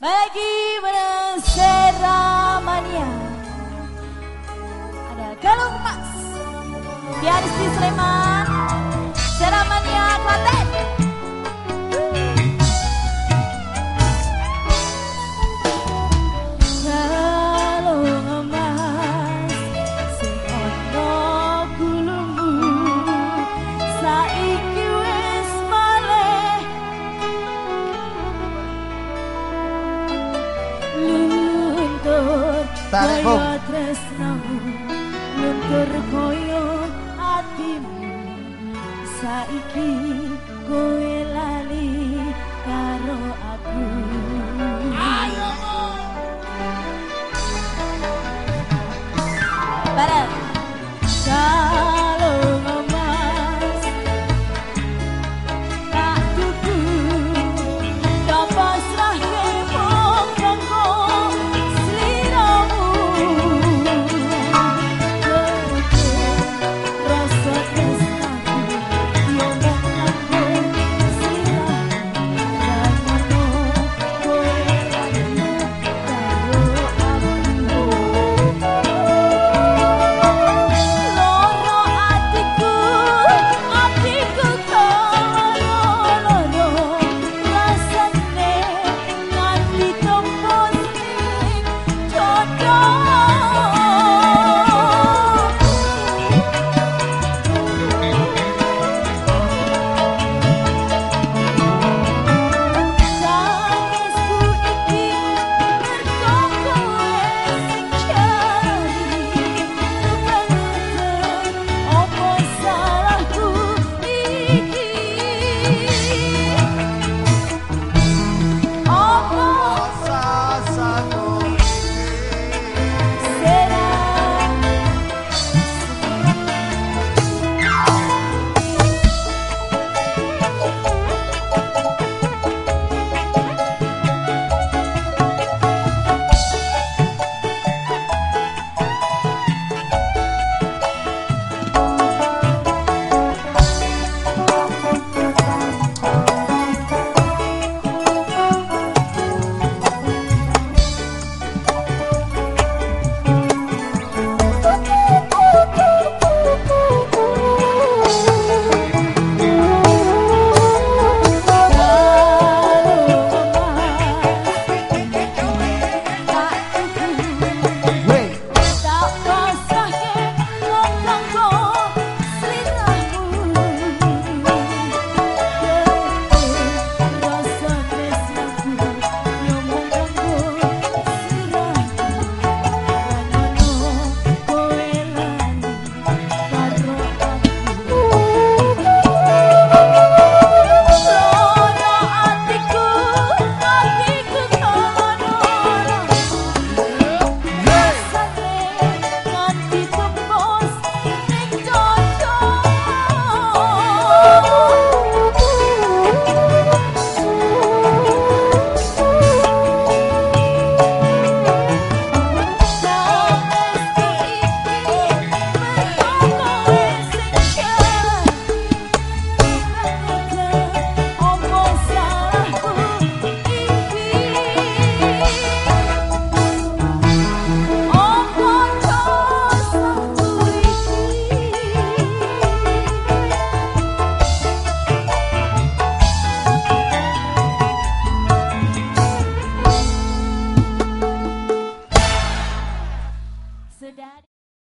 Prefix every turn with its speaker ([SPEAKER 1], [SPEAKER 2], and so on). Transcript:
[SPEAKER 1] Bagi menang Seramania Ada Galung Mas Pianis di Sleman Seramania Klaten. Tareko Koyo atimu Saiki Koe lali Karo aku